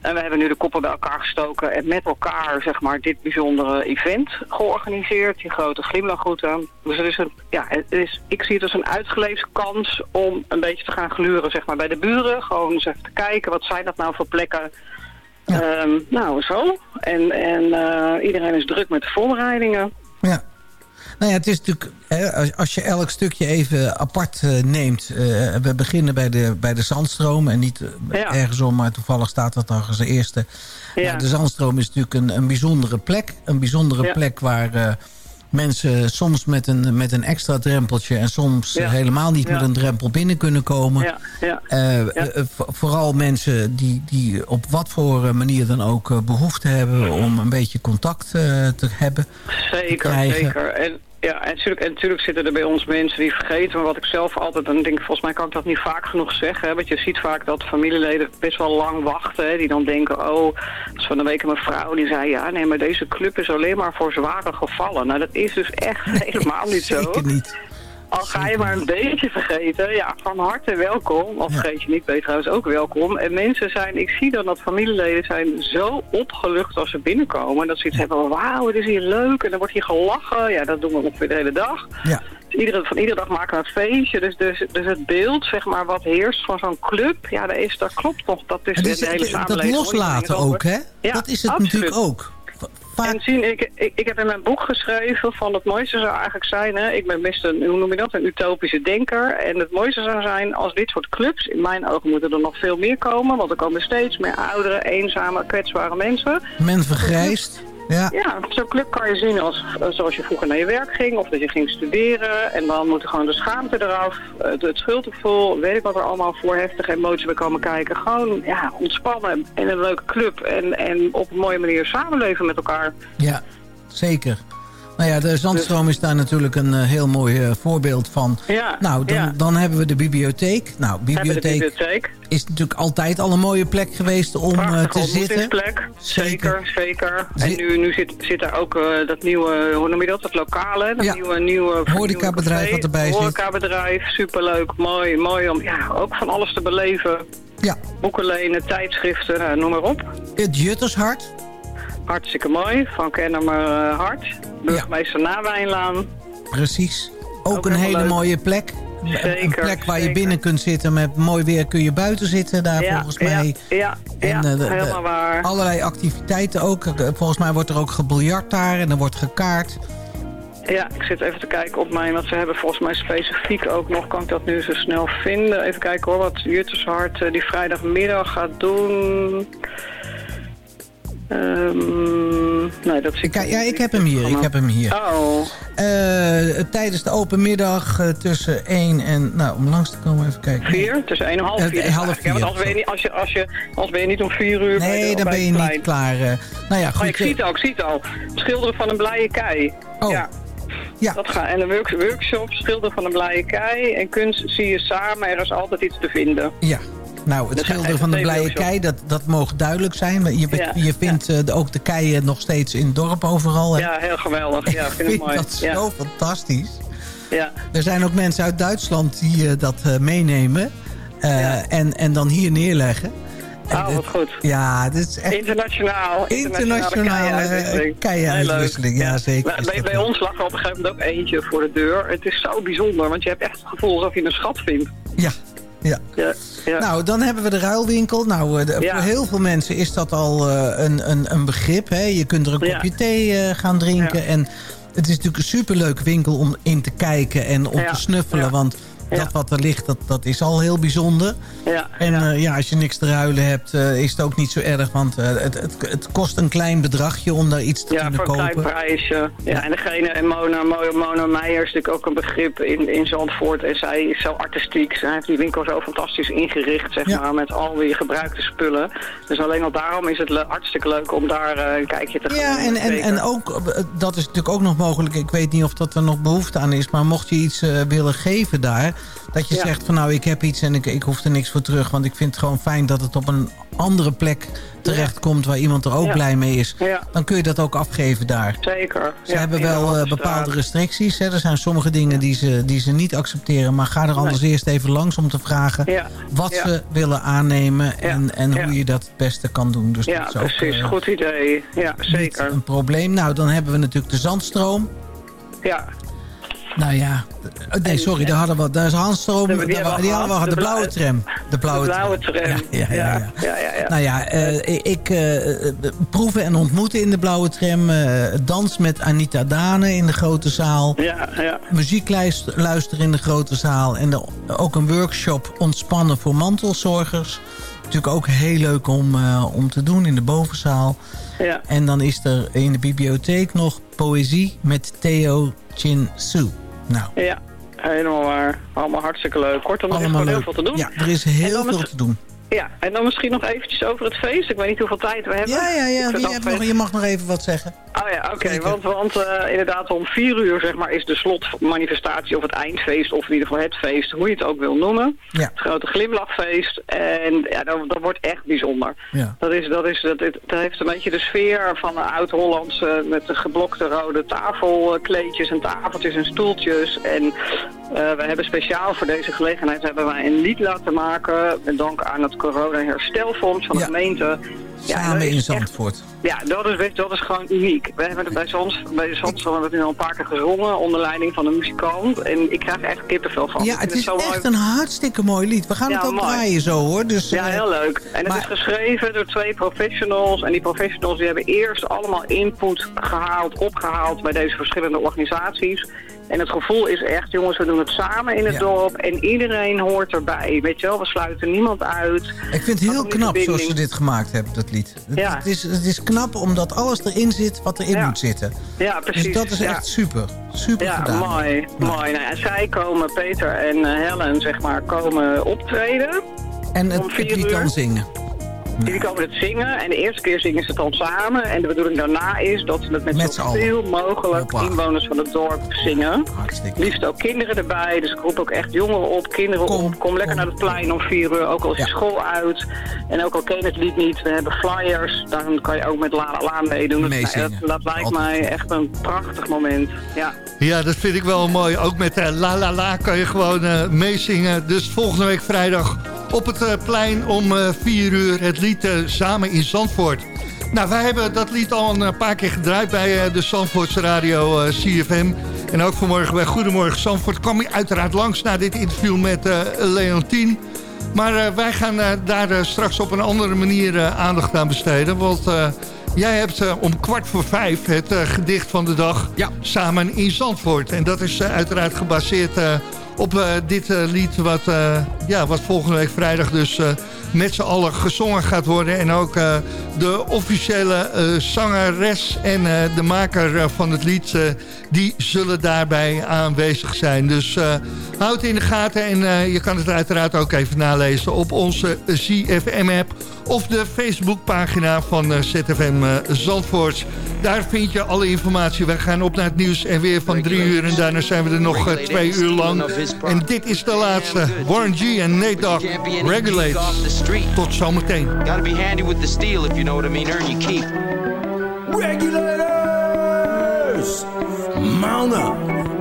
En we hebben nu de koppen bij elkaar gestoken en met elkaar zeg maar, dit bijzondere event georganiseerd. Die grote glimlachroute. Dus het is een, ja, het is, ik zie het als een uitgeleefd kans om een beetje te gaan gluren zeg maar, bij de buren. Gewoon eens even te kijken, wat zijn dat nou voor plekken. Ehm, nou, zo. En, en eh, iedereen is druk met de voorbereidingen. Ja. Nou ja, het is natuurlijk, hè, als, als je elk stukje even apart eh, neemt. eh, we beginnen bij de, bij de zandstroom en niet eh, Ja. ergens om, maar toevallig staat dat dan als de eerste. Ja. Nou, de zandstroom is natuurlijk een, een bijzondere plek. Een bijzondere Ja. plek waar mensen soms met een, met een extra drempeltje... en soms helemaal niet met een drempel binnen kunnen komen. Ja, ja. Vo- vooral mensen die, die op wat voor manier dan ook eh, behoefte hebben... om een beetje contact te hebben. Zeker, zeker. En, ja, en natuurlijk, en natuurlijk zitten er bij ons mensen die vergeten. Maar wat ik zelf altijd, en denk, volgens mij kan ik dat niet vaak genoeg zeggen. Hè, want je ziet vaak dat familieleden best wel lang wachten. Hè, die dan denken, oh, als van een week mijn vrouw die zei... ja, nee, maar deze club is alleen maar voor zware gevallen. Nou, dat is dus echt helemaal niet zo. Zeker niet. Al ga je maar een beetje vergeten, ja, van harte welkom. Of vergeet je niet, ben je trouwens ook welkom. En mensen zijn, ik zie dan dat familieleden zijn zo opgelucht als ze binnenkomen. Dat ze iets hebben van, wauw, het is hier leuk. En dan wordt hier gelachen. Ja, dat doen we ongeveer de hele dag. Ja. Dus iedere, van iedere dag maken we een feestje. Dus, dus, dus het beeld, zeg maar, wat heerst van zo'n club, ja, dat, is, dat klopt toch. Dat is, is de hele dat samenleving. loslaten ook, hè? Ja, dat is het absoluut. natuurlijk ook. En zien, ik, ik, ik heb in mijn boek geschreven van het mooiste zou eigenlijk zijn, hè, ik ben best een, hoe noem je dat, een utopische denker. En het mooiste zou zijn als dit soort clubs, in mijn ogen moeten er nog veel meer komen, want er komen steeds meer oudere, eenzame, kwetsbare mensen. Men vergrijst. Ja. Ja, zo'n club kan je zien als, zoals je vroeger naar je werk ging of dat je ging studeren. En dan moet er gewoon de schaamte eraf, het, het schuldgevoel, weet ik wat er allemaal voor heftige emoties bij komen kijken. Gewoon ja, ontspannen in een leuke club en, en op een mooie manier samenleven met elkaar. Ja, zeker. Nou ja, de Zandstroom is daar natuurlijk een eh, heel mooi eh, voorbeeld van. Ja, nou, dan, ja. dan hebben we de bibliotheek. Nou, de bibliotheek is natuurlijk altijd al een mooie plek geweest om eh, te zitten. ontmoetingsplek. Zeker, zeker. En nu, nu zit, zit daar ook dat nieuwe, hoe noem je dat, dat lokale, dat Ja. nieuwe, nieuwe Horecabedrijf wat erbij zit. Horecabedrijf, superleuk, mooi, mooi om ja, ook van alles te beleven. Ja. Boeken lenen, tijdschriften, noem maar op. Het Juttershart. Hartstikke mooi, van Kennemer uh, Hart. Burgemeester Nawijnlaan. Precies. Ook, Ook een hele leuk. mooie plek. een Zeker, plek waar je binnen kunt zitten. Met mooi weer kun je buiten zitten daar Ja, volgens mij. Ja, ja, En, ja, eh, de- de- helemaal waar. Allerlei activiteiten ook. Eh, Volgens mij wordt er ook gebiljart daar en er wordt gekaart. Ja, ik zit even te kijken op mijn, wat ze hebben volgens mij specifiek ook nog, kan ik dat nu zo snel vinden. Even kijken hoor, wat Juttershart eh, die vrijdagmiddag gaat doen. Ehm, nee, dat ik. Ja, ik heb hem hier. Ik heb hem hier. Oh. Eh, tijdens de open middag eh, tussen 1 en... Nou, om langs te komen even kijken. Vier? Tussen één en half Eh, vier. eh, half Ja, als ben je niet, als je, als je, als ben je niet om vier uur... bij Nee, de- dan ben je niet klaar. nou ja, Oh, goed. ik zie het al, ik zie het al. Schilderen van een blije kei. Oh. Ja. Ja. Dat gaat. En een work- workshop, schilderen van een blije kei. En kunst zie je samen, er is altijd iets te vinden. Ja. Nou, het Dat schilderen van de blije kei, dat, dat mogen duidelijk zijn. Maar Je, Ja, je vindt eh, ook de keien nog steeds in het dorp overal. hè? Ja, heel geweldig. Ja, ik vind vind ik mooi. dat zo fantastisch. Ja. Er zijn ook mensen uit Duitsland die eh, dat eh, meenemen. en, en dan hier neerleggen. En Oh, wat goed. Ja, dit is echt Internationaal. internationale kei-uitwisseling. Leuk. Ja, zeker. Bij, bij ons lag er op een gegeven moment ook eentje voor de deur. Het is zo bijzonder, want je hebt echt het gevoel alsof je een schat vindt. Ja, ja. Ja, ja. Nou, dan hebben we de ruilwinkel. Nou, eh, de- Ja. voor heel veel mensen is dat al eh, een, een, een begrip. Hè? Je kunt er een kopje thee eh, gaan drinken. En het is natuurlijk een superleuke winkel om in te kijken en om te snuffelen. Ja. Dat wat er ligt, dat, dat is al heel bijzonder. Ja, En ja. ja, als je niks te ruilen hebt, eh, is het ook niet zo erg. Want eh, het, het, het kost een klein bedragje om daar iets te Ja, kunnen voor een kopen. klein prijsje. Ja, en degene, en Mona, Mona, Mona Meijer is natuurlijk ook een begrip in, in Zandvoort. En zij is zo artistiek. Zij heeft die winkel zo fantastisch ingericht, zeg Ja. maar, met al die gebruikte spullen. Dus alleen al daarom is het le- hartstikke leuk om daar eh, een kijkje te gaan Ja, en, en, Zeker. en ook, eh, dat is natuurlijk ook nog mogelijk. Ik weet niet of dat er nog behoefte aan is. Maar mocht je iets eh, willen geven daar. Dat je Ja. zegt van nou, ik heb iets en ik, ik hoef er niks voor terug. Want ik vind het gewoon fijn dat het op een andere plek terechtkomt... waar iemand er ook Ja. blij mee is. Ja. Dan kun je dat ook afgeven daar. Zeker. Ze hebben wel eh, bepaalde restricties. Hè. Er zijn sommige dingen die ze, die ze niet accepteren. Maar ga er anders eerst even langs om te vragen... Wat ze willen aannemen en, en hoe je dat het beste kan doen. Dus Ja, dat is ook, precies. eh, Goed idee. Ja, zeker. een probleem. Nou, dan hebben we natuurlijk de zandstroom. Ja. Nou ja, eh, nee, sorry, daar hadden we, daar is Die daar wa- al die hadden we, gehad. de blauwe tram. De blauwe, de blauwe tram. Ja, ja, ja, ja. Ja, ja, ja. Nou ja, eh, ik eh, proeven en ontmoeten in de blauwe tram. eh, dans met Anita Dane in de grote zaal. Ja, ja. Muziek luister- luisteren in de grote zaal. En de- ook een workshop ontspannen voor mantelzorgers. Natuurlijk ook heel leuk om, eh, om te doen in de bovenzaal. Ja. En dan is er in de bibliotheek nog poëzie met Theo Chin Su. Nou, Ja, helemaal waar. Allemaal hartstikke leuk. Kortom, er is gewoon heel veel te doen. Ja, er is heel veel te doen. Ja, en dan misschien nog eventjes over het feest. Ik weet niet hoeveel tijd we hebben. Ja, ja, ja. Je, hebt nog, je mag nog even wat zeggen. Oh ja, oké. Want, want eh, inderdaad om vier uur zeg maar, is de slotmanifestatie of het eindfeest... of in ieder geval het feest, hoe je het ook wil noemen. Ja. Het grote glimlachfeest. En ja, dat, dat wordt echt bijzonder. Ja. Dat, is, dat, is, dat, dat heeft een beetje de sfeer van de oud-Hollandse... met de geblokte rode tafelkleedjes en tafeltjes en stoeltjes. En eh, we hebben speciaal voor deze gelegenheid hebben wij een lied laten maken... met dank aan het corona-herstelfonds van de Ja. gemeente... Ja, Samen is in echt- Zandvoort. ja, dat is, je, dat is gewoon uniek. We hebben het bij Zons, bij Zandstroom hebben we het nu al een paar keer gezongen onder leiding van een muzikant. En ik krijg er echt kippenvel van. Ja, het is mooi. echt een hartstikke mooi lied. We gaan Ja, het ook mooi. draaien zo hoor. Dus, Ja, eh, heel leuk. En het is geschreven door twee professionals. En die professionals die hebben eerst allemaal input gehaald, opgehaald bij deze verschillende organisaties. En het gevoel is echt, jongens, we doen het samen in het Ja. dorp. En iedereen hoort erbij. Weet je wel, we sluiten niemand uit. Ik vind het heel knap zoals ze verbinding? dit gemaakt hebben, dat lied. Het, Ja. het, is, het is knap omdat alles erin zit wat erin Ja. moet zitten. Ja, precies. Dus dat is echt super. Super Ja, gedaan. mooi. mooi. Nou, en zij komen, Peter en eh, Helen, zeg maar, komen optreden. En het, het lied dan zingen. Die komen het zingen en de eerste keer zingen ze het dan samen. En de bedoeling daarna is dat ze het met, zoveel mogelijk Hoppa. inwoners van het dorp zingen. Hartstikke. Liefst ook kinderen erbij, dus ik roep ook echt jongeren op, kinderen Kom, op. Kom lekker kom. naar het plein om vier uur, ook al is je Ja. school uit. En ook al ken je het lied niet, we hebben flyers. Dan kan je ook met La La La meedoen. Meezingen. dat, dat lijkt Altijd mij echt een prachtig moment. Ja. Ja, dat vind ik wel mooi. Ook met eh, La La La kan je gewoon eh, meezingen. Dus volgende week vrijdag op het eh, plein om eh 4 uur het lied eh, Samen in Zandvoort. Nou, wij hebben dat lied al een eh, paar keer gedraaid bij eh, de Zandvoortse radio eh, CFM. En ook vanmorgen bij Goedemorgen Zandvoort kwam je uiteraard langs na dit interview met eh Leontien. Maar eh, wij gaan eh, daar eh, straks op een andere manier eh, aandacht aan besteden. Want eh, jij hebt eh, om kwart voor vijf het eh, gedicht van de dag samen in Zandvoort. En dat is eh, uiteraard gebaseerd eh, op eh, dit eh, lied wat, eh, ja, wat volgende week vrijdag dus met z'n allen gezongen gaat worden. En ook eh, de officiële eh, zangeres en eh, de maker van het lied... die zullen daarbij aanwezig zijn. Dus houd het in de gaten en je kan het uiteraard ook even nalezen... op onze ZFM-app of de Facebookpagina van ZFM Zandvoort. Daar vind je alle informatie. Wij gaan op naar het nieuws en weer van drie uur. En daarna zijn we er nog twee uur lang. En dit is de laatste. Warren G en Nate Dogg. Regulate. Tot zometeen. Gotta be handy with the steel if you know what I mean. Earn your keep. Regulators! Mount up!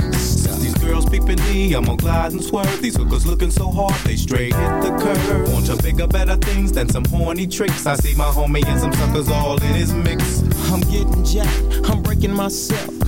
These girls peeping me, I'm gonna glide and swerve. These hookers looking so hard, they straight hit the curve. Want to bigger, better things than some horny tricks. I see my homie and some suckers all in his mix. I'm getting jacked, I'm breaking myself.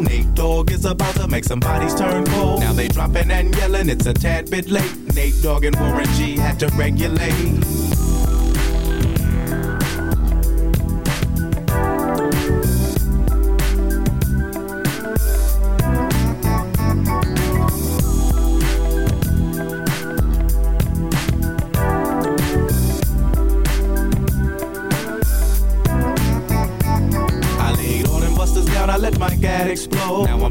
Nate Dogg is about to make some bodies turn cold. Now they dropping and yelling, it's a tad bit late. Nate Dogg and Warren G had to regulate.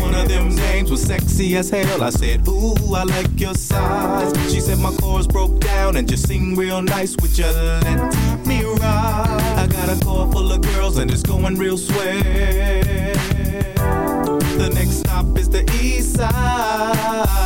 One of them names was sexy as hell. I said, Ooh, I like your size. She said my chords broke down and just sing real nice. Would you let me ride? I got a car full of girls and it's going real swell. The next stop is the East Side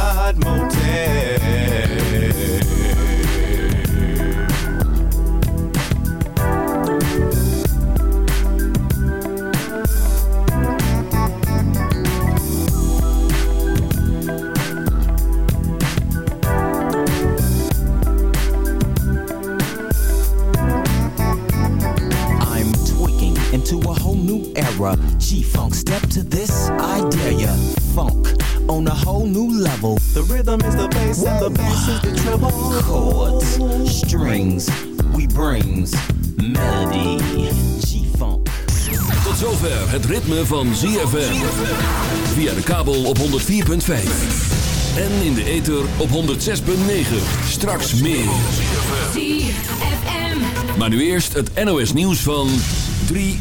new era. G-Funk, step to this, I dare ya. Funk on a whole new level. The rhythm is the bass and the bass is the treble. Chords, strings, we brings melody. G-Funk. Tot zover het ritme van ZFM. Via de kabel op 104.5. En in de ether op 106.9. Straks meer. Maar nu eerst het NOS nieuws van 3